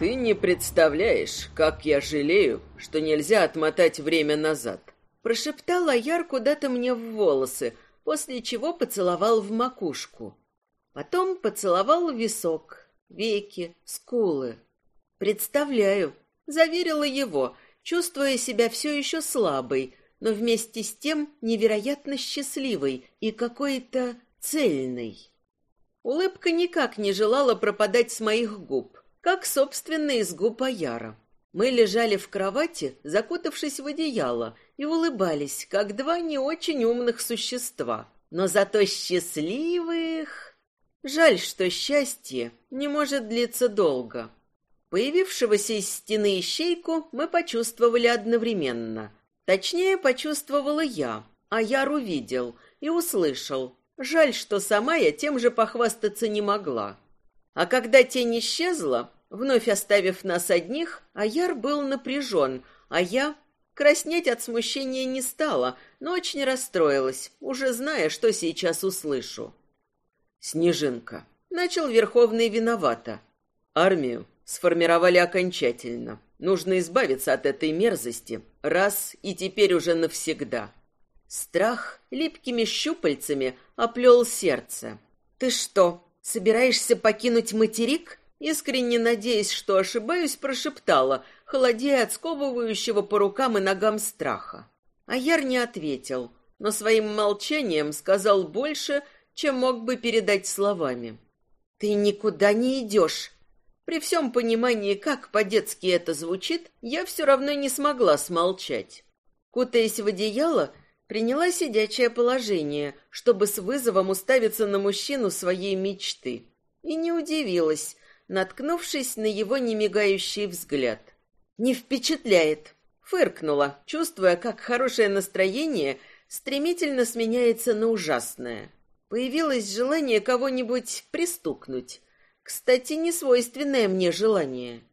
Ты не представляешь, как я жалею, что нельзя отмотать время назад. Прошептал Аяр куда-то мне в волосы, после чего поцеловал в макушку. Потом поцеловал висок, веки, скулы. Представляю, заверила его, чувствуя себя все еще слабой, но вместе с тем невероятно счастливой и какой-то цельной. Улыбка никак не желала пропадать с моих губ, как, собственно, из губ Аяра. Мы лежали в кровати, закутавшись в одеяло, и улыбались, как два не очень умных существа, но зато счастливых. Жаль, что счастье не может длиться долго. Появившегося из стены ищейку мы почувствовали одновременно. Точнее, почувствовала я, а Яр увидел и услышал. Жаль, что сама я тем же похвастаться не могла. А когда тень исчезла, вновь оставив нас одних, Аяр был напряжен, а я краснеть от смущения не стала, но очень расстроилась, уже зная, что сейчас услышу. «Снежинка», — начал Верховный виновато. «Армию сформировали окончательно. Нужно избавиться от этой мерзости раз и теперь уже навсегда. Страх липкими щупальцами оплел сердце. «Ты что, собираешься покинуть материк?» Искренне надеясь, что ошибаюсь, прошептала, холодея от сковывающего по рукам и ногам страха. Аяр не ответил, но своим молчанием сказал больше, чем мог бы передать словами. «Ты никуда не идешь!» При всем понимании, как по-детски это звучит, я все равно не смогла смолчать. Кутаясь в одеяло, приняла сидячее положение, чтобы с вызовом уставиться на мужчину своей мечты. И не удивилась, наткнувшись на его немигающий взгляд. «Не впечатляет!» Фыркнула, чувствуя, как хорошее настроение стремительно сменяется на ужасное. Появилось желание кого-нибудь пристукнуть, кстати, не свойственное мне желание.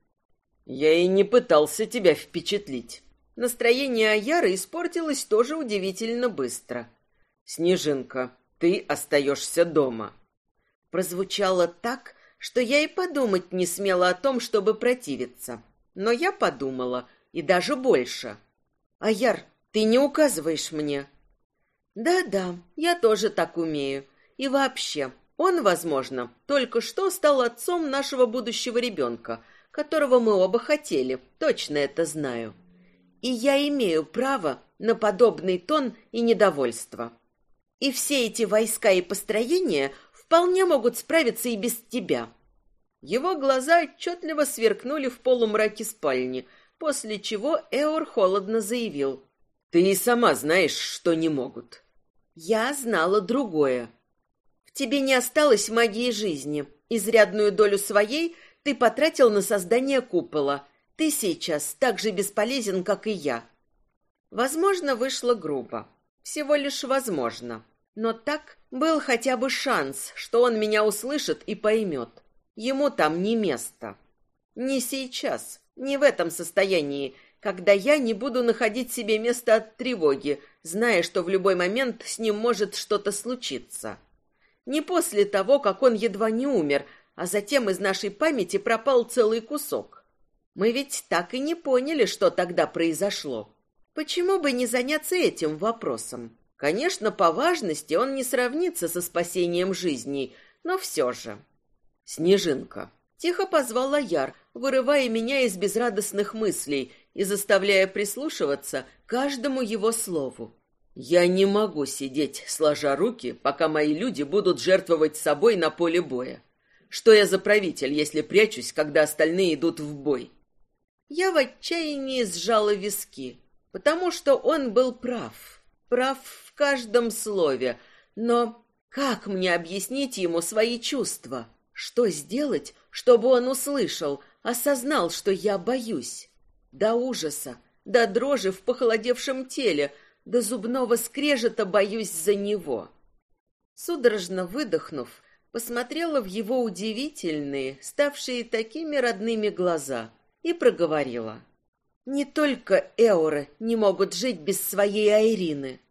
Я и не пытался тебя впечатлить. Настроение Аяры испортилось тоже удивительно быстро. Снежинка, ты остаешься дома. Прозвучало так, что я и подумать не смела о том, чтобы противиться. Но я подумала, и даже больше. Аяр, ты не указываешь мне. Да-да, я тоже так умею. И вообще, он, возможно, только что стал отцом нашего будущего ребенка, которого мы оба хотели, точно это знаю. И я имею право на подобный тон и недовольство. И все эти войска и построения вполне могут справиться и без тебя. Его глаза отчетливо сверкнули в полумраке спальни, после чего Эор холодно заявил. «Ты и сама знаешь, что не могут». Я знала другое. Тебе не осталось магии жизни. Изрядную долю своей ты потратил на создание купола. Ты сейчас так же бесполезен, как и я. Возможно, вышло грубо. Всего лишь возможно. Но так был хотя бы шанс, что он меня услышит и поймет. Ему там не место. Не сейчас, не в этом состоянии, когда я не буду находить себе место от тревоги, зная, что в любой момент с ним может что-то случиться. Не после того, как он едва не умер, а затем из нашей памяти пропал целый кусок. Мы ведь так и не поняли, что тогда произошло. Почему бы не заняться этим вопросом? Конечно, по важности он не сравнится со спасением жизней, но все же. «Снежинка», — тихо позвала Яр, вырывая меня из безрадостных мыслей и заставляя прислушиваться каждому его слову. Я не могу сидеть, сложа руки, пока мои люди будут жертвовать собой на поле боя. Что я за правитель, если прячусь, когда остальные идут в бой? Я в отчаянии сжала виски, потому что он был прав. Прав в каждом слове. Но как мне объяснить ему свои чувства? Что сделать, чтобы он услышал, осознал, что я боюсь? До ужаса, до дрожи в похолодевшем теле — до зубного скрежета боюсь за него. Судорожно выдохнув, посмотрела в его удивительные, ставшие такими родными глаза, и проговорила. Не только Эоры не могут жить без своей Айрины.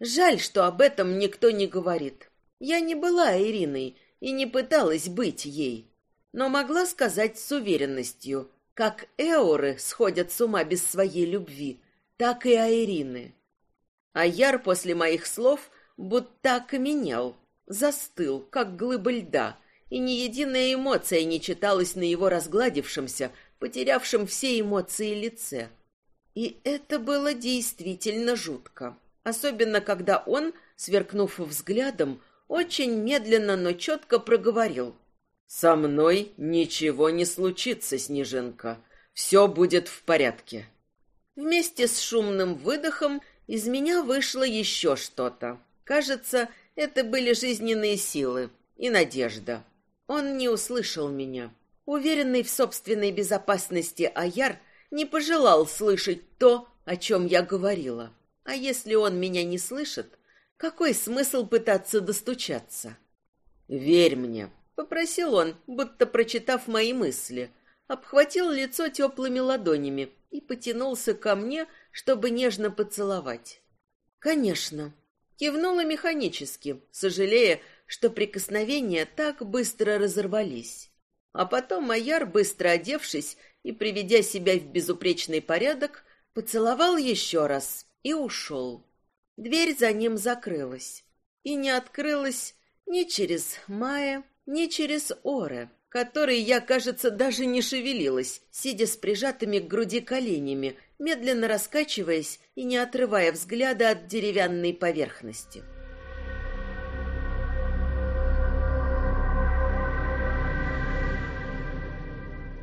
Жаль, что об этом никто не говорит. Я не была Айриной и не пыталась быть ей, но могла сказать с уверенностью. Как Эоры сходят с ума без своей любви, так и Айрины. А Яр после моих слов будто окаменел, застыл, как глыба льда, и ни единая эмоция не читалась на его разгладившемся, потерявшем все эмоции лице. И это было действительно жутко, особенно когда он, сверкнув взглядом, очень медленно, но четко проговорил. «Со мной ничего не случится, Снежинка. Все будет в порядке». Вместе с шумным выдохом из меня вышло еще что-то. Кажется, это были жизненные силы и надежда. Он не услышал меня. Уверенный в собственной безопасности Аяр не пожелал слышать то, о чем я говорила. А если он меня не слышит, какой смысл пытаться достучаться? «Верь мне», — попросил он, будто прочитав мои мысли, обхватил лицо теплыми ладонями и потянулся ко мне, чтобы нежно поцеловать. «Конечно», — кивнула механически, сожалея, что прикосновения так быстро разорвались. А потом Майяр, быстро одевшись и приведя себя в безупречный порядок, поцеловал еще раз и ушел. Дверь за ним закрылась. И не открылась ни через Мая, ни через Оре, которой я, кажется, даже не шевелилась, сидя с прижатыми к груди коленями, медленно раскачиваясь и не отрывая взгляда от деревянной поверхности.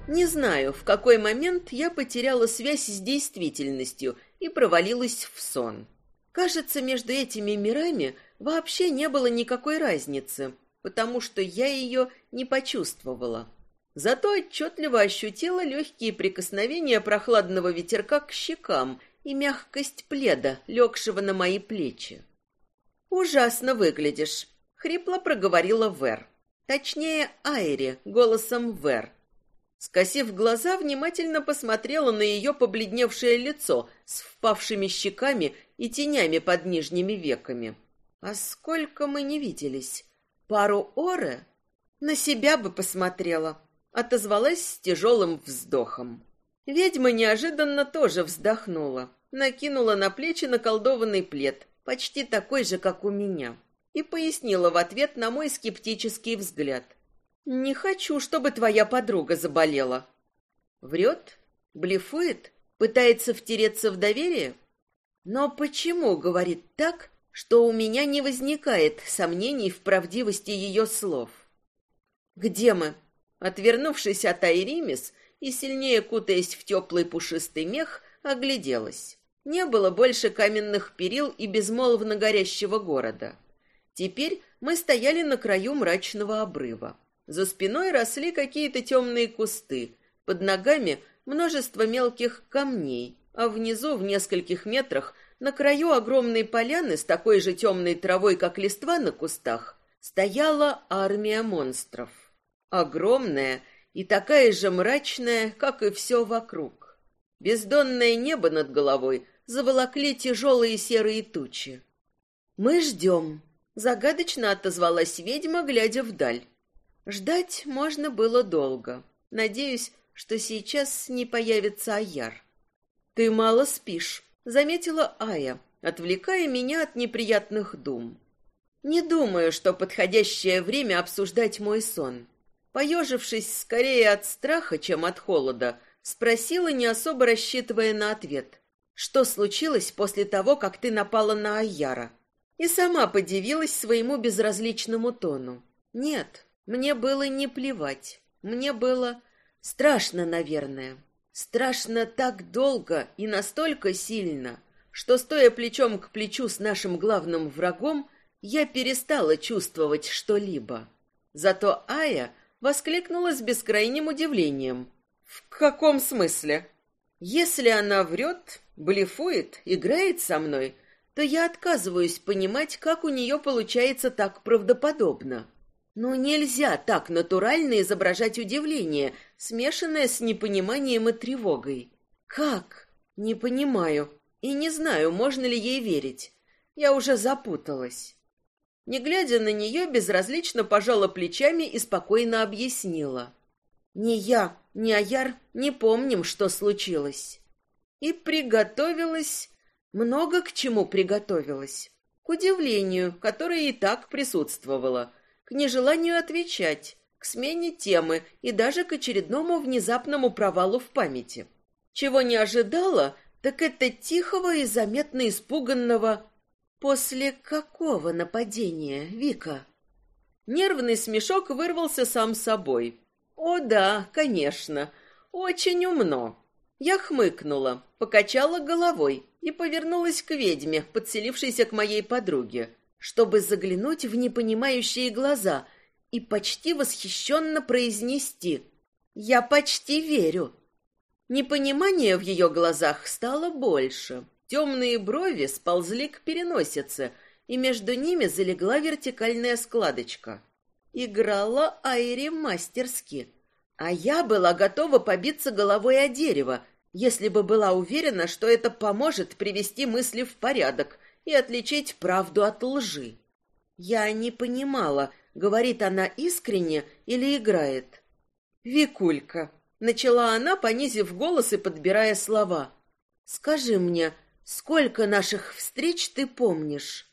Не знаю, в какой момент я потеряла связь с действительностью и провалилась в сон. Кажется, между этими мирами вообще не было никакой разницы, потому что я ее не почувствовала. Зато отчетливо ощутила легкие прикосновения прохладного ветерка к щекам и мягкость пледа, легшего на мои плечи. «Ужасно выглядишь», — хрипло проговорила Вер. Точнее, Айри, голосом Вер. Скосив глаза, внимательно посмотрела на ее побледневшее лицо с впавшими щеками и тенями под нижними веками. А сколько мы не виделись? Пару оры? На себя бы посмотрела. Отозвалась с тяжелым вздохом. Ведьма неожиданно тоже вздохнула. Накинула на плечи наколдованный плед, почти такой же, как у меня. И пояснила в ответ на мой скептический взгляд. «Не хочу, чтобы твоя подруга заболела». Врет? Блефует? Пытается втереться в доверие? Но почему говорит так, что у меня не возникает сомнений в правдивости ее слов? «Где мы?» Отвернувшись от Айримис и сильнее кутаясь в теплый пушистый мех, огляделась. Не было больше каменных перил и безмолвно горящего города. Теперь мы стояли на краю мрачного обрыва. За спиной росли какие-то темные кусты, под ногами множество мелких камней, а внизу, в нескольких метрах, на краю огромной поляны с такой же темной травой, как листва на кустах, стояла армия монстров. Огромная и такая же мрачная, как и все вокруг. Бездонное небо над головой заволокли тяжелые серые тучи. «Мы ждем», — загадочно отозвалась ведьма, глядя вдаль. Ждать можно было долго. Надеюсь, что сейчас не появится Аяр. «Ты мало спишь», — заметила Ая, отвлекая меня от неприятных дум. «Не думаю, что подходящее время обсуждать мой сон». Поежившись скорее от страха, чем от холода, спросила, не особо рассчитывая на ответ. «Что случилось после того, как ты напала на Аяра?» И сама подивилась своему безразличному тону. «Нет, мне было не плевать. Мне было страшно, наверное. Страшно так долго и настолько сильно, что, стоя плечом к плечу с нашим главным врагом, я перестала чувствовать что-либо. Зато Ая воскликнула с бескрайним удивлением. «В каком смысле?» «Если она врет, блефует, играет со мной, то я отказываюсь понимать, как у нее получается так правдоподобно. Но нельзя так натурально изображать удивление, смешанное с непониманием и тревогой. Как? Не понимаю. И не знаю, можно ли ей верить. Я уже запуталась. Не глядя на нее, безразлично пожала плечами и спокойно объяснила. Ни я, ни Аяр не помним, что случилось. И приготовилась, много к чему приготовилась. К удивлению, которое и так присутствовало, к нежеланию отвечать, к смене темы и даже к очередному внезапному провалу в памяти. Чего не ожидала, так это тихого и заметно испуганного «После какого нападения, Вика?» Нервный смешок вырвался сам собой. «О да, конечно, очень умно». Я хмыкнула, покачала головой и повернулась к ведьме, подселившейся к моей подруге, чтобы заглянуть в непонимающие глаза и почти восхищенно произнести «Я почти верю». Непонимание в ее глазах стало больше. Темные брови сползли к переносице, и между ними залегла вертикальная складочка. Играла Айри мастерски, а я была готова побиться головой о дерево, если бы была уверена, что это поможет привести мысли в порядок и отличить правду от лжи. Я не понимала, говорит она искренне или играет. «Викулька», Начала она, понизив голос и подбирая слова. «Скажи мне, сколько наших встреч ты помнишь?»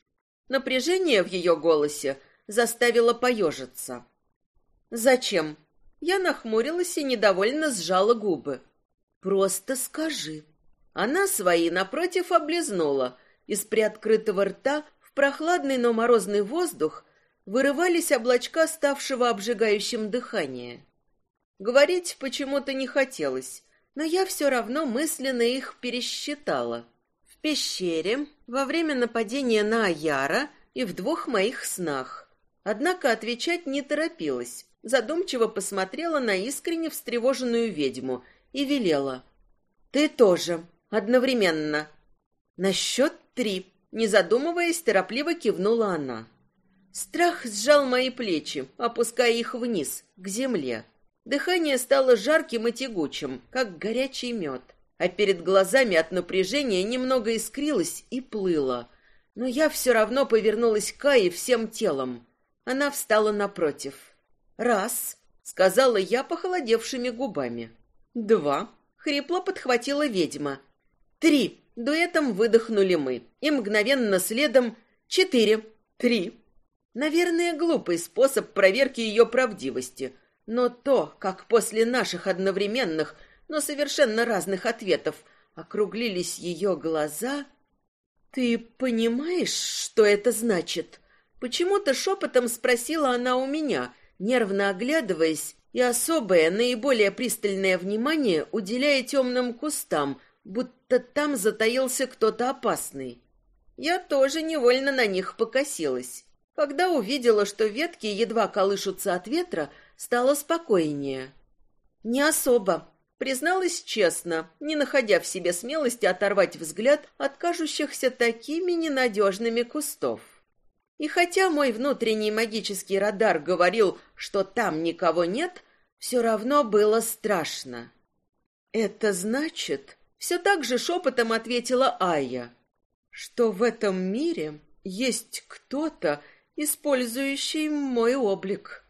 Напряжение в ее голосе заставило поежиться. «Зачем?» Я нахмурилась и недовольно сжала губы. «Просто скажи». Она свои, напротив, облизнула. Из приоткрытого рта в прохладный, но морозный воздух вырывались облачка ставшего обжигающим дыхания. Говорить почему-то не хотелось, но я все равно мысленно их пересчитала. В пещере, во время нападения на Аяра и в двух моих снах. Однако отвечать не торопилась, задумчиво посмотрела на искренне встревоженную ведьму и велела. «Ты тоже, одновременно». На счет три, не задумываясь, торопливо кивнула она. Страх сжал мои плечи, опуская их вниз, к земле. Дыхание стало жарким и тягучим, как горячий мед, а перед глазами от напряжения немного искрилось и плыло. Но я все равно повернулась к Кае всем телом. Она встала напротив. «Раз», — сказала я похолодевшими губами. «Два», — хрипло подхватила ведьма. «Три», — дуэтом выдохнули мы, и мгновенно следом «четыре», «три». Наверное, глупый способ проверки ее правдивости — но то, как после наших одновременных, но совершенно разных ответов округлились ее глаза... «Ты понимаешь, что это значит?» Почему-то шепотом спросила она у меня, нервно оглядываясь и особое, наиболее пристальное внимание уделяя темным кустам, будто там затаился кто-то опасный. Я тоже невольно на них покосилась. Когда увидела, что ветки едва колышутся от ветра, стало спокойнее. Не особо, призналась честно, не находя в себе смелости оторвать взгляд от кажущихся такими ненадежными кустов. И хотя мой внутренний магический радар говорил, что там никого нет, все равно было страшно. «Это значит...» — все так же шепотом ответила Ая, что в этом мире есть кто-то, использующий мой облик.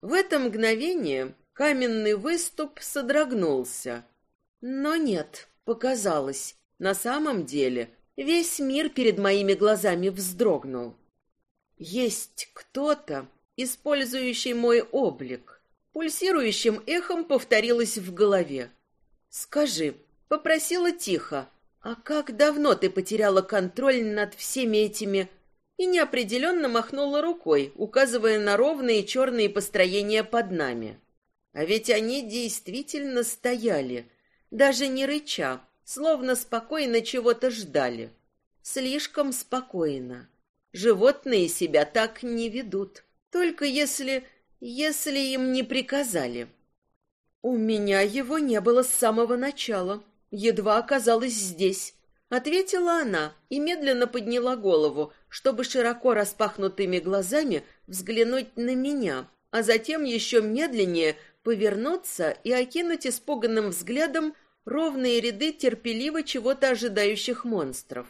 В это мгновение каменный выступ содрогнулся. Но нет, показалось, на самом деле весь мир перед моими глазами вздрогнул. Есть кто-то, использующий мой облик. Пульсирующим эхом повторилось в голове. «Скажи», — попросила тихо, «а как давно ты потеряла контроль над всеми этими и неопределенно махнула рукой, указывая на ровные черные построения под нами. А ведь они действительно стояли, даже не рыча, словно спокойно чего-то ждали. Слишком спокойно. Животные себя так не ведут, только если... если им не приказали. У меня его не было с самого начала, едва оказалась здесь, Ответила она и медленно подняла голову, чтобы широко распахнутыми глазами взглянуть на меня, а затем еще медленнее повернуться и окинуть испуганным взглядом ровные ряды терпеливо чего-то ожидающих монстров.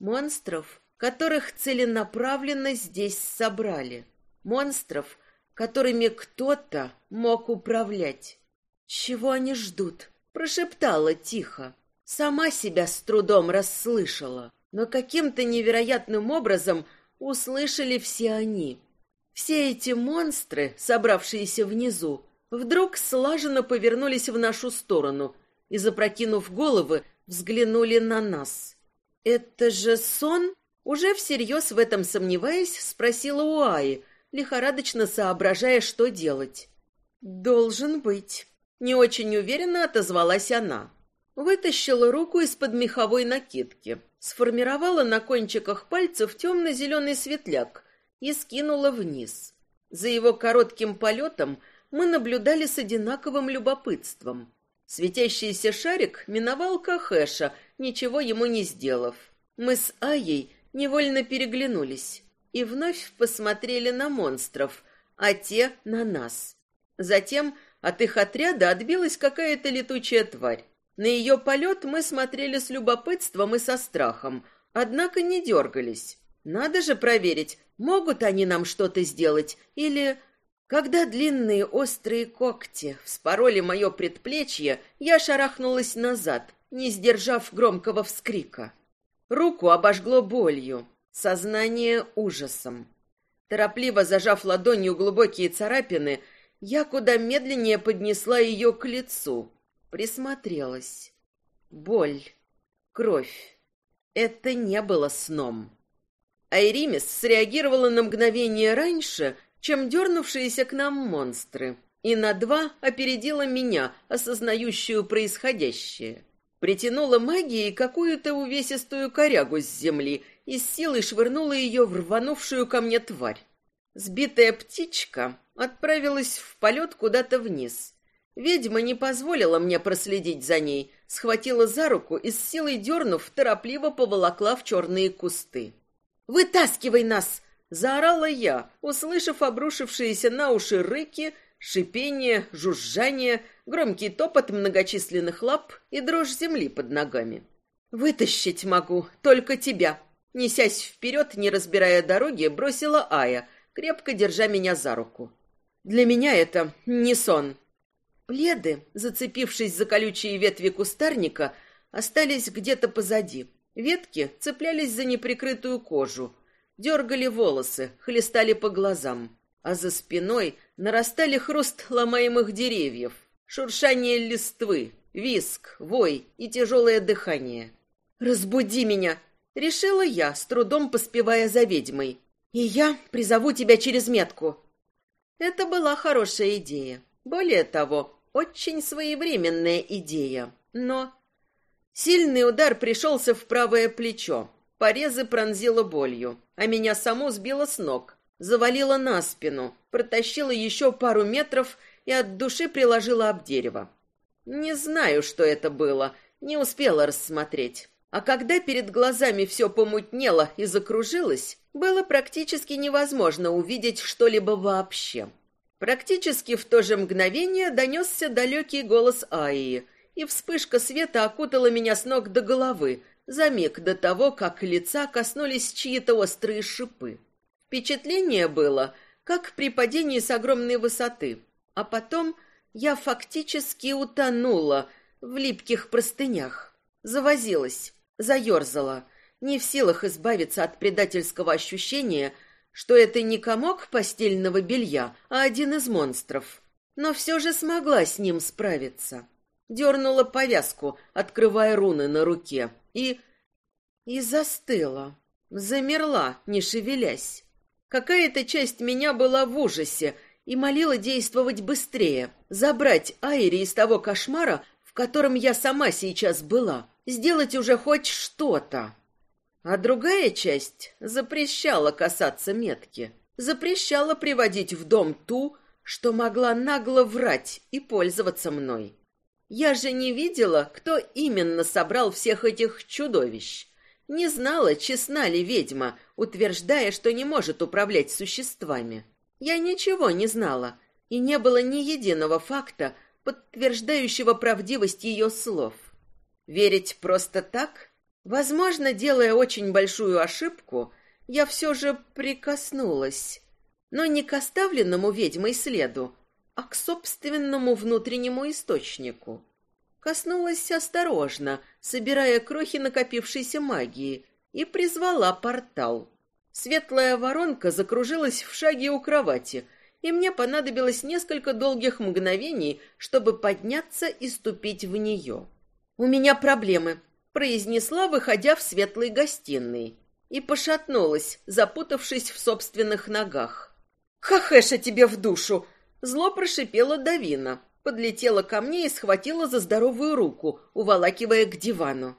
Монстров, которых целенаправленно здесь собрали. Монстров, которыми кто-то мог управлять. Чего они ждут? Прошептала тихо. Сама себя с трудом расслышала, но каким-то невероятным образом услышали все они. Все эти монстры, собравшиеся внизу, вдруг слаженно повернулись в нашу сторону и, запрокинув головы, взглянули на нас. «Это же сон?» Уже всерьез в этом сомневаясь, спросила Уаи, лихорадочно соображая, что делать. «Должен быть». Не очень уверенно отозвалась она. Вытащила руку из-под меховой накидки, сформировала на кончиках пальцев темно-зеленый светляк и скинула вниз. За его коротким полетом мы наблюдали с одинаковым любопытством. Светящийся шарик миновал Кахэша, ничего ему не сделав. Мы с Аей невольно переглянулись и вновь посмотрели на монстров, а те на нас. Затем от их отряда отбилась какая-то летучая тварь. На ее полет мы смотрели с любопытством и со страхом, однако не дергались. Надо же проверить, могут они нам что-то сделать или... Когда длинные острые когти вспороли мое предплечье, я шарахнулась назад, не сдержав громкого вскрика. Руку обожгло болью, сознание ужасом. Торопливо зажав ладонью глубокие царапины, я куда медленнее поднесла ее к лицу, присмотрелась. Боль, кровь. Это не было сном. Айримис среагировала на мгновение раньше, чем дернувшиеся к нам монстры, и на два опередила меня, осознающую происходящее. Притянула магией какую-то увесистую корягу с земли и с силой швырнула ее в рванувшую ко мне тварь. Сбитая птичка отправилась в полет куда-то вниз. Ведьма не позволила мне проследить за ней, схватила за руку и с силой дернув, торопливо поволокла в черные кусты. «Вытаскивай нас!» — заорала я, услышав обрушившиеся на уши рыки, шипение, жужжание, громкий топот многочисленных лап и дрожь земли под ногами. «Вытащить могу, только тебя!» Несясь вперед, не разбирая дороги, бросила Ая, крепко держа меня за руку. «Для меня это не сон». Пледы, зацепившись за колючие ветви кустарника, остались где-то позади. Ветки цеплялись за неприкрытую кожу, дергали волосы, хлестали по глазам, а за спиной нарастали хруст ломаемых деревьев, шуршание листвы, виск, вой и тяжелое дыхание. «Разбуди меня!» — решила я, с трудом поспевая за ведьмой. «И я призову тебя через метку». Это была хорошая идея. Более того, очень своевременная идея. Но сильный удар пришелся в правое плечо. Порезы пронзило болью, а меня саму сбило с ног. Завалило на спину, протащила еще пару метров и от души приложила об дерево. Не знаю, что это было, не успела рассмотреть. А когда перед глазами все помутнело и закружилось, было практически невозможно увидеть что-либо вообще. Практически в то же мгновение донесся далекий голос Аи, и вспышка света окутала меня с ног до головы, за миг до того, как лица коснулись чьи-то острые шипы. Впечатление было, как при падении с огромной высоты, а потом я фактически утонула в липких простынях. Завозилась, заерзала, не в силах избавиться от предательского ощущения, что это не комок постельного белья, а один из монстров. Но все же смогла с ним справиться. Дернула повязку, открывая руны на руке, и... и застыла. Замерла, не шевелясь. Какая-то часть меня была в ужасе и молила действовать быстрее, забрать Айри из того кошмара, в котором я сама сейчас была, сделать уже хоть что-то. А другая часть запрещала касаться метки, запрещала приводить в дом ту, что могла нагло врать и пользоваться мной. Я же не видела, кто именно собрал всех этих чудовищ. Не знала, честна ли ведьма, утверждая, что не может управлять существами. Я ничего не знала, и не было ни единого факта, подтверждающего правдивость ее слов. Верить просто так? Возможно, делая очень большую ошибку, я все же прикоснулась, но не к оставленному ведьмой следу, а к собственному внутреннему источнику. Коснулась осторожно, собирая крохи накопившейся магии, и призвала портал. Светлая воронка закружилась в шаге у кровати, и мне понадобилось несколько долгих мгновений, чтобы подняться и ступить в нее. «У меня проблемы», — произнесла, выходя в светлой гостиной, и пошатнулась, запутавшись в собственных ногах. «Хахеша тебе в душу!» Зло прошипела Давина, подлетела ко мне и схватила за здоровую руку, уволакивая к дивану.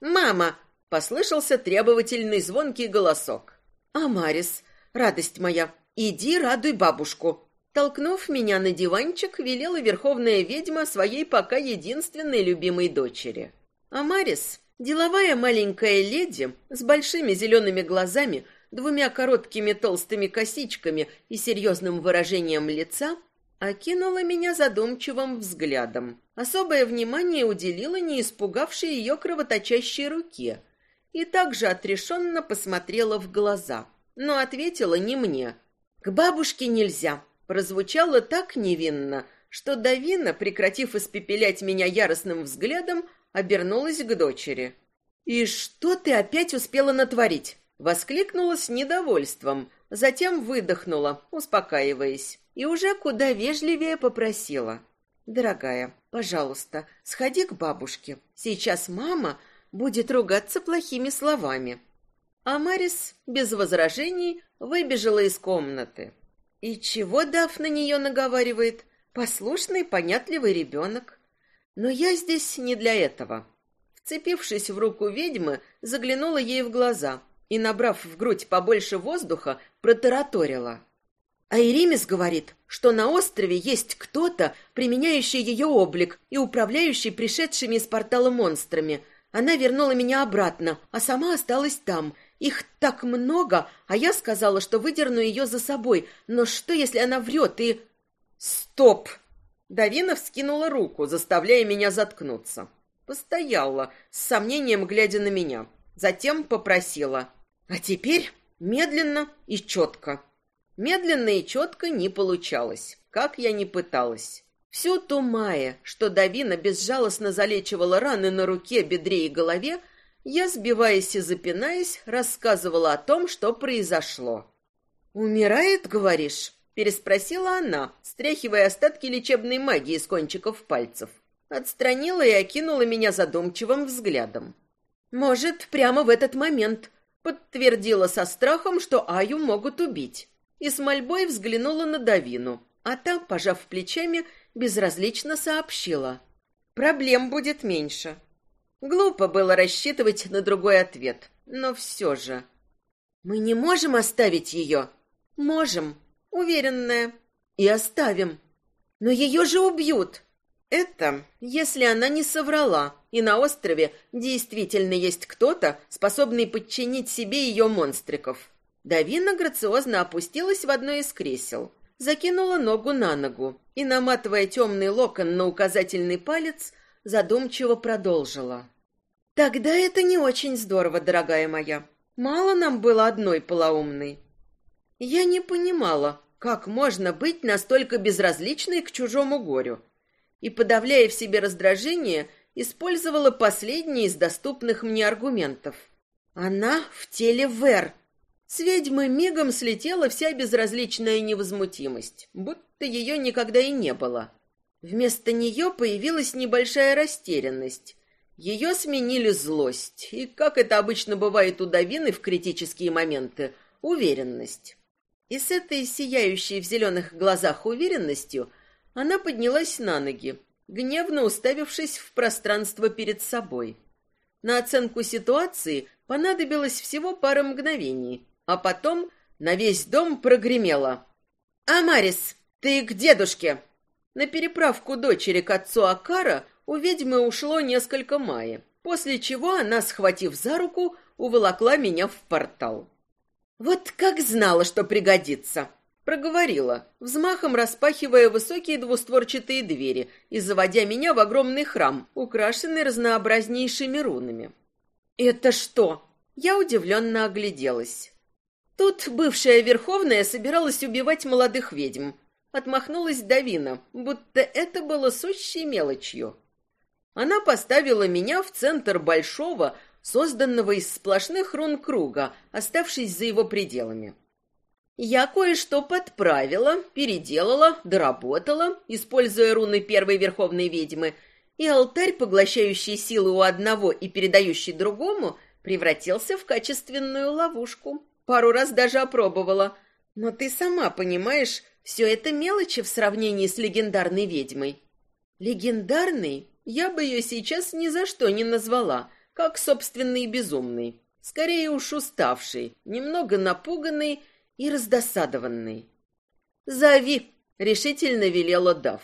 «Мама!» — послышался требовательный звонкий голосок. «Амарис, радость моя, иди радуй бабушку!» Толкнув меня на диванчик, велела верховная ведьма своей пока единственной любимой дочери. Амарис, деловая маленькая леди с большими зелеными глазами, двумя короткими толстыми косичками и серьезным выражением лица, окинула меня задумчивым взглядом. Особое внимание уделила не испугавшей ее кровоточащей руке и также отрешенно посмотрела в глаза, но ответила не мне. «К бабушке нельзя», прозвучало так невинно, что Давина, прекратив испепелять меня яростным взглядом, обернулась к дочери. «И что ты опять успела натворить?» Воскликнула с недовольством, затем выдохнула, успокаиваясь и уже куда вежливее попросила. «Дорогая, пожалуйста, сходи к бабушке. Сейчас мама будет ругаться плохими словами». А Марис без возражений выбежала из комнаты. И чего Даф на нее наговаривает? Послушный, понятливый ребенок. Но я здесь не для этого. Вцепившись в руку ведьмы, заглянула ей в глаза и, набрав в грудь побольше воздуха, протараторила. А Иримис говорит, что на острове есть кто-то, применяющий ее облик и управляющий пришедшими из портала монстрами. Она вернула меня обратно, а сама осталась там. Их так много, а я сказала, что выдерну ее за собой. Но что, если она врет и... Стоп! Давина вскинула руку, заставляя меня заткнуться. Постояла, с сомнением глядя на меня. Затем попросила. А теперь медленно и четко. Медленно и четко не получалось, как я ни пыталась. Всю ту мая, что Давина безжалостно залечивала раны на руке, бедре и голове, я, сбиваясь и запинаясь, рассказывала о том, что произошло. «Умирает, говоришь?» — переспросила она, стряхивая остатки лечебной магии с кончиков пальцев. Отстранила и окинула меня задумчивым взглядом. «Может, прямо в этот момент», — подтвердила со страхом, что Аю могут убить и с мольбой взглянула на Давину, а та, пожав плечами, безразлично сообщила. «Проблем будет меньше». Глупо было рассчитывать на другой ответ, но все же. «Мы не можем оставить ее?» «Можем, уверенная. И оставим. Но ее же убьют!» «Это, если она не соврала, и на острове действительно есть кто-то, способный подчинить себе ее монстриков». Давина грациозно опустилась в одно из кресел, закинула ногу на ногу и, наматывая темный локон на указательный палец, задумчиво продолжила. «Тогда это не очень здорово, дорогая моя. Мало нам было одной полоумной». Я не понимала, как можно быть настолько безразличной к чужому горю, и, подавляя в себе раздражение, использовала последний из доступных мне аргументов. «Она в теле Вер», с ведьмы мигом слетела вся безразличная невозмутимость, будто ее никогда и не было. Вместо нее появилась небольшая растерянность. Ее сменили злость, и, как это обычно бывает у Давины в критические моменты, уверенность. И с этой сияющей в зеленых глазах уверенностью она поднялась на ноги, гневно уставившись в пространство перед собой. На оценку ситуации понадобилось всего пара мгновений, а потом на весь дом прогремело. «Амарис, ты к дедушке!» На переправку дочери к отцу Акара у ведьмы ушло несколько мая, после чего она, схватив за руку, уволокла меня в портал. «Вот как знала, что пригодится!» Проговорила, взмахом распахивая высокие двустворчатые двери и заводя меня в огромный храм, украшенный разнообразнейшими рунами. «Это что?» Я удивленно огляделась. Тут бывшая Верховная собиралась убивать молодых ведьм. Отмахнулась Давина, будто это было сущей мелочью. Она поставила меня в центр большого, созданного из сплошных рун круга, оставшись за его пределами. Я кое-что подправила, переделала, доработала, используя руны первой верховной ведьмы, и алтарь, поглощающий силы у одного и передающий другому, превратился в качественную ловушку. Пару раз даже опробовала. Но ты сама понимаешь, все это мелочи в сравнении с легендарной ведьмой. Легендарной я бы ее сейчас ни за что не назвала, как собственный безумный. Скорее уж уставший, немного напуганный и раздосадованный. «Зови!» — решительно велела Дав.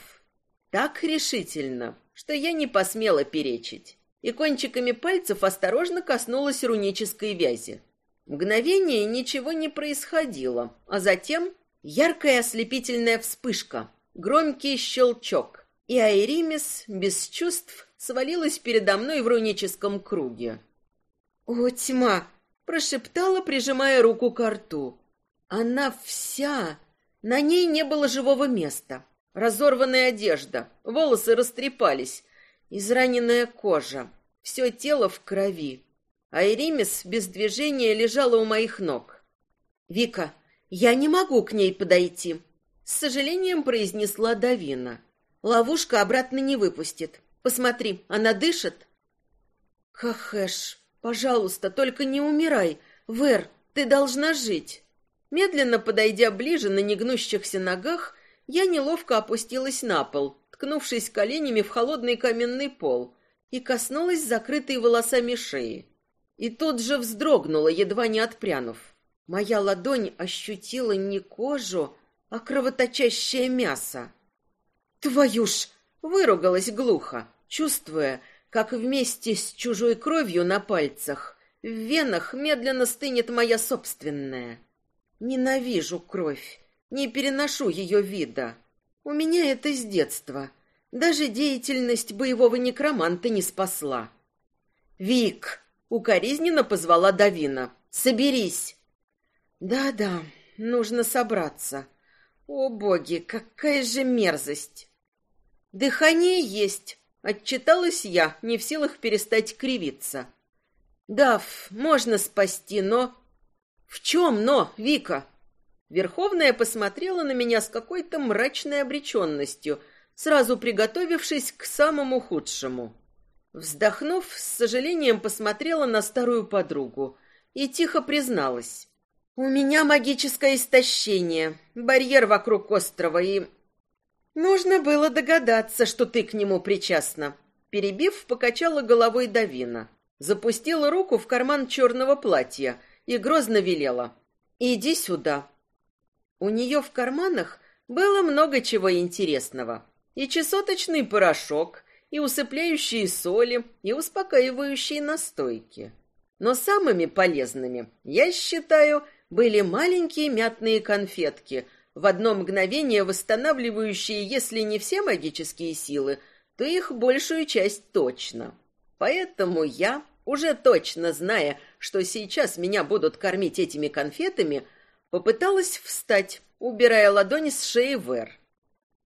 Так решительно, что я не посмела перечить, и кончиками пальцев осторожно коснулась рунической вязи. Мгновение ничего не происходило, а затем яркая ослепительная вспышка, громкий щелчок, и Айримис без чувств свалилась передо мной в руническом круге. «О, тьма!» — прошептала, прижимая руку к рту. Она вся... На ней не было живого места. Разорванная одежда, волосы растрепались, израненная кожа, все тело в крови. А Иримис без движения лежала у моих ног. «Вика, я не могу к ней подойти», — с сожалением произнесла Давина. «Ловушка обратно не выпустит. Посмотри, она дышит?» «Кахэш, пожалуйста, только не умирай. Вер, ты должна жить». Медленно подойдя ближе на негнущихся ногах, я неловко опустилась на пол, ткнувшись коленями в холодный каменный пол, и коснулась закрытой волосами шеи. И тут же вздрогнула, едва не отпрянув. Моя ладонь ощутила не кожу, а кровоточащее мясо. «Твою ж!» — выругалась глухо, чувствуя, как вместе с чужой кровью на пальцах в венах медленно стынет моя собственная. Ненавижу кровь, не переношу ее вида. У меня это с детства. Даже деятельность боевого некроманта не спасла. «Вик!» — укоризненно позвала Давина. «Соберись!» «Да-да, нужно собраться. О, боги, какая же мерзость!» «Дыхание есть!» — отчиталась я, не в силах перестать кривиться. «Дав, можно спасти, но...» «В чем но, Вика?» Верховная посмотрела на меня с какой-то мрачной обреченностью, сразу приготовившись к самому худшему. Вздохнув, с сожалением посмотрела на старую подругу и тихо призналась. «У меня магическое истощение, барьер вокруг острова и...» «Нужно было догадаться, что ты к нему причастна». Перебив, покачала головой Давина. Запустила руку в карман черного платья — и грозно велела. «Иди сюда». У нее в карманах было много чего интересного. И чесоточный порошок, и усыпляющие соли, и успокаивающие настойки. Но самыми полезными, я считаю, были маленькие мятные конфетки, в одно мгновение восстанавливающие, если не все магические силы, то их большую часть точно. Поэтому я, уже точно зная, что сейчас меня будут кормить этими конфетами, попыталась встать, убирая ладони с шеи Вэр.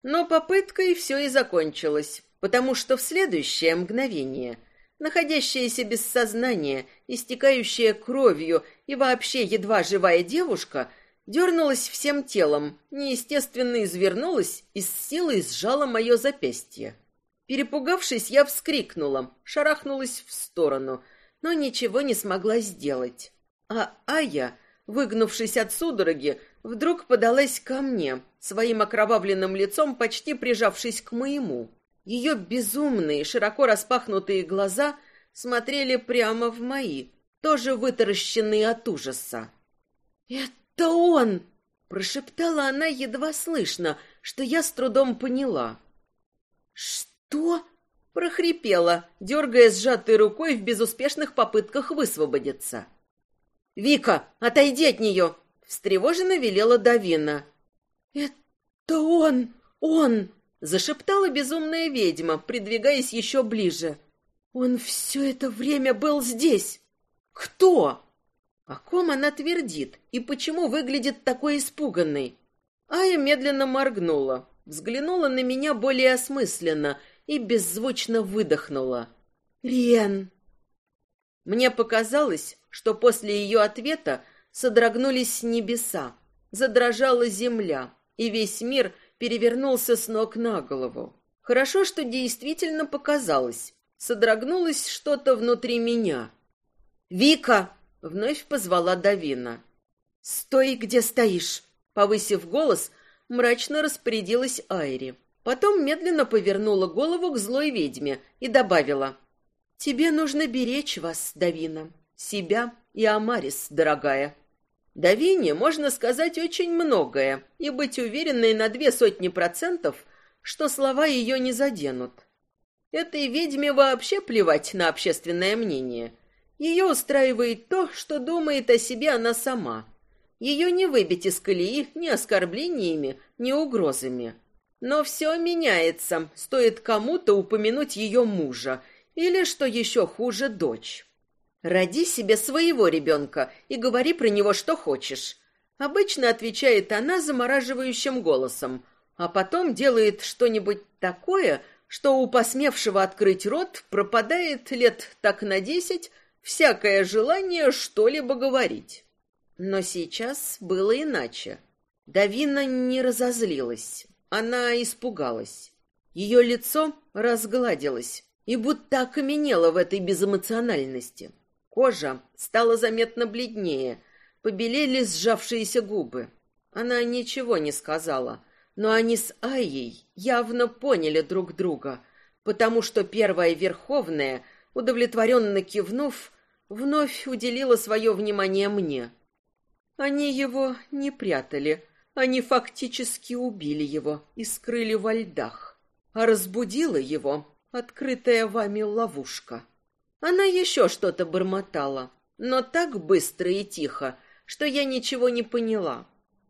Но попыткой все и закончилось, потому что в следующее мгновение находящаяся без сознания, истекающая кровью и вообще едва живая девушка дернулась всем телом, неестественно извернулась и с силой сжала мое запястье. Перепугавшись, я вскрикнула, шарахнулась в сторону, но ничего не смогла сделать. А Ая, выгнувшись от судороги, вдруг подалась ко мне, своим окровавленным лицом почти прижавшись к моему. Ее безумные, широко распахнутые глаза смотрели прямо в мои, тоже вытаращенные от ужаса. «Это он!» — прошептала она едва слышно, что я с трудом поняла. «Что?» — прохрипела, дергая сжатой рукой в безуспешных попытках высвободиться. «Вика, отойди от нее!» — встревоженно велела Давина. «Это он! Он!» — зашептала безумная ведьма, придвигаясь еще ближе. «Он все это время был здесь!» «Кто?» О ком она твердит и почему выглядит такой испуганной? Ая медленно моргнула, взглянула на меня более осмысленно и беззвучно выдохнула. «Риен!» Мне показалось, что после ее ответа содрогнулись небеса, задрожала земля, и весь мир перевернулся с ног на голову. Хорошо, что действительно показалось. Содрогнулось что-то внутри меня. «Вика!» — вновь позвала Давина. «Стой, где стоишь!» Повысив голос, мрачно распорядилась Айри. Потом медленно повернула голову к злой ведьме и добавила. «Тебе нужно беречь вас, Давина, себя и Амарис, дорогая». Давине можно сказать очень многое и быть уверенной на две сотни процентов, что слова ее не заденут. Этой ведьме вообще плевать на общественное мнение. Ее устраивает то, что думает о себе она сама. Ее не выбить из колеи ни оскорблениями, ни угрозами. Но все меняется, стоит кому-то упомянуть ее мужа или, что еще хуже, дочь. Роди себе своего ребенка и говори про него, что хочешь. Обычно отвечает она замораживающим голосом, а потом делает что-нибудь такое, что у посмевшего открыть рот пропадает лет так на десять всякое желание что-либо говорить. Но сейчас было иначе. Давина не разозлилась, она испугалась. Ее лицо разгладилось и будто окаменело в этой безэмоциональности. Кожа стала заметно бледнее, побелели сжавшиеся губы. Она ничего не сказала, но они с Айей явно поняли друг друга, потому что первая Верховная, удовлетворенно кивнув, вновь уделила свое внимание мне. Они его не прятали, они фактически убили его и скрыли во льдах, а разбудила его открытая вами ловушка. Она еще что-то бормотала, но так быстро и тихо, что я ничего не поняла.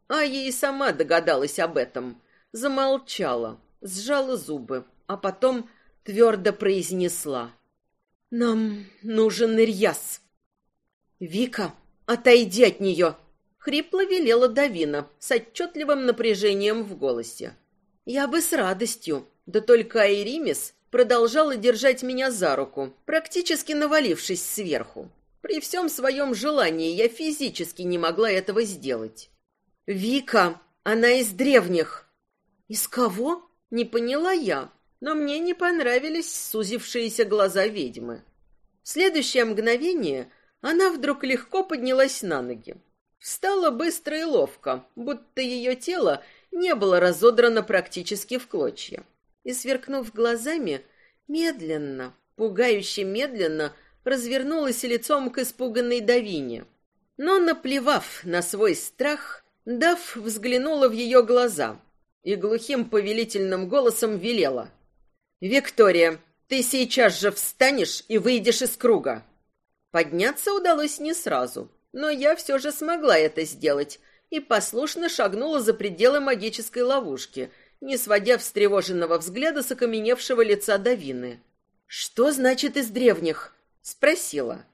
А ей сама догадалась об этом. Замолчала, сжала зубы, а потом твердо произнесла. «Нам нужен Ирьяс». «Вика, отойди от нее!» Хрипло велела Давина с отчетливым напряжением в голосе. «Я бы с радостью, да только Айримис продолжала держать меня за руку, практически навалившись сверху. При всем своем желании я физически не могла этого сделать. «Вика, она из древних». «Из кого?» — не поняла я, но мне не понравились сузившиеся глаза ведьмы. В следующее мгновение она вдруг легко поднялась на ноги. Встала быстро и ловко, будто ее тело не было разодрано практически в клочья и, сверкнув глазами, медленно, пугающе медленно, развернулась лицом к испуганной Давине. Но, наплевав на свой страх, Дав взглянула в ее глаза и глухим повелительным голосом велела. «Виктория, ты сейчас же встанешь и выйдешь из круга». Подняться удалось не сразу, но я все же смогла это сделать и послушно шагнула за пределы магической ловушки, не сводя встревоженного взгляда с окаменевшего лица Давины. «Что значит из древних?» — спросила.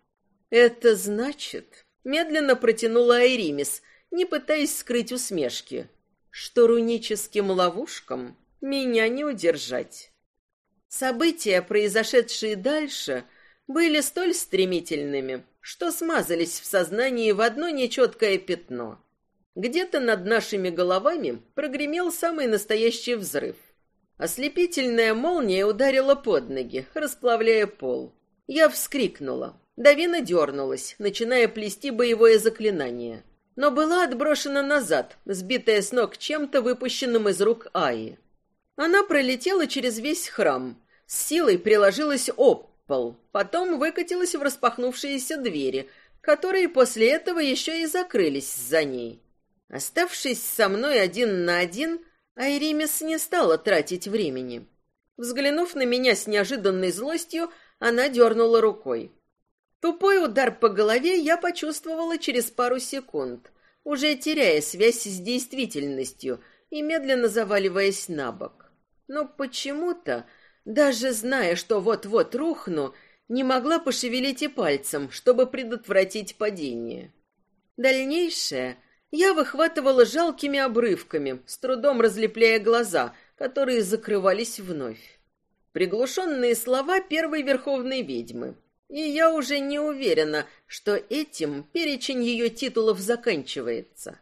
«Это значит...» — медленно протянула Айримис, не пытаясь скрыть усмешки, что руническим ловушкам меня не удержать. События, произошедшие дальше, были столь стремительными, что смазались в сознании в одно нечеткое пятно. Где-то над нашими головами прогремел самый настоящий взрыв. Ослепительная молния ударила под ноги, расплавляя пол. Я вскрикнула. Давина дернулась, начиная плести боевое заклинание. Но была отброшена назад, сбитая с ног чем-то, выпущенным из рук Аи. Она пролетела через весь храм, с силой приложилась об пол, потом выкатилась в распахнувшиеся двери, которые после этого еще и закрылись за ней. Оставшись со мной один на один, Айримис не стала тратить времени. Взглянув на меня с неожиданной злостью, она дернула рукой. Тупой удар по голове я почувствовала через пару секунд, уже теряя связь с действительностью и медленно заваливаясь на бок. Но почему-то, даже зная, что вот-вот рухну, не могла пошевелить и пальцем, чтобы предотвратить падение. Дальнейшее Я выхватывала жалкими обрывками, с трудом разлепляя глаза, которые закрывались вновь. Приглушенные слова первой верховной ведьмы. И я уже не уверена, что этим перечень ее титулов заканчивается.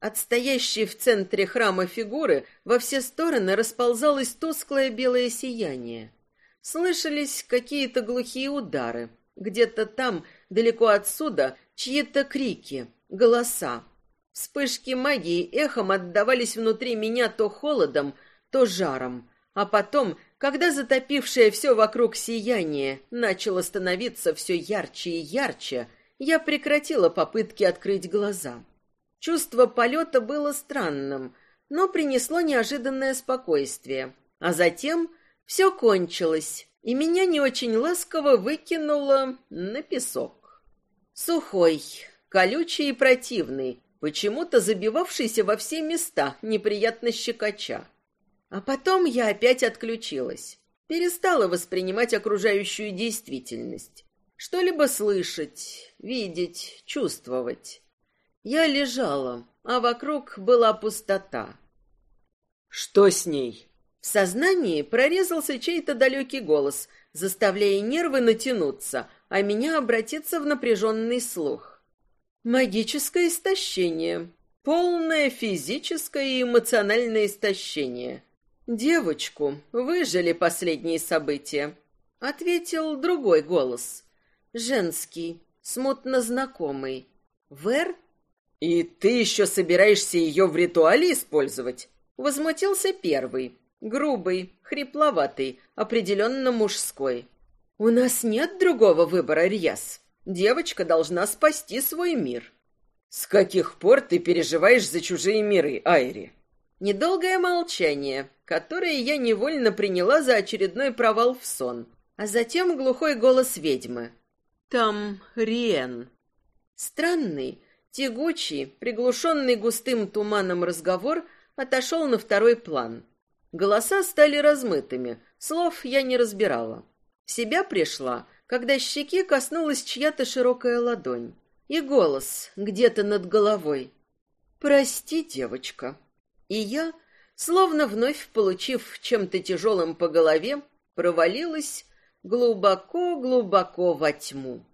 От стоящей в центре храма фигуры во все стороны расползалось тусклое белое сияние. Слышались какие-то глухие удары. Где-то там, далеко отсюда, чьи-то крики, голоса. Вспышки магии эхом отдавались внутри меня то холодом, то жаром. А потом, когда затопившее все вокруг сияние начало становиться все ярче и ярче, я прекратила попытки открыть глаза. Чувство полета было странным, но принесло неожиданное спокойствие. А затем все кончилось, и меня не очень ласково выкинуло на песок. Сухой, колючий и противный, почему-то забивавшийся во все места, неприятно щекоча. А потом я опять отключилась. Перестала воспринимать окружающую действительность. Что-либо слышать, видеть, чувствовать. Я лежала, а вокруг была пустота. «Что с ней?» В сознании прорезался чей-то далекий голос, заставляя нервы натянуться, а меня обратиться в напряженный слух. «Магическое истощение. Полное физическое и эмоциональное истощение. Девочку выжили последние события», — ответил другой голос. Женский, смутно знакомый. «Вер?» «И ты еще собираешься ее в ритуале использовать?» Возмутился первый, грубый, хрипловатый, определенно мужской. «У нас нет другого выбора, Рьяс. Девочка должна спасти свой мир». «С каких пор ты переживаешь за чужие миры, Айри?» Недолгое молчание, которое я невольно приняла за очередной провал в сон, а затем глухой голос ведьмы. «Там Риен». Странный, Тягучий, приглушенный густым туманом разговор отошел на второй план. Голоса стали размытыми, слов я не разбирала. В себя пришла, когда щеки коснулась чья-то широкая ладонь. И голос где-то над головой. «Прости, девочка». И я, словно вновь получив чем-то тяжелым по голове, провалилась глубоко-глубоко во тьму.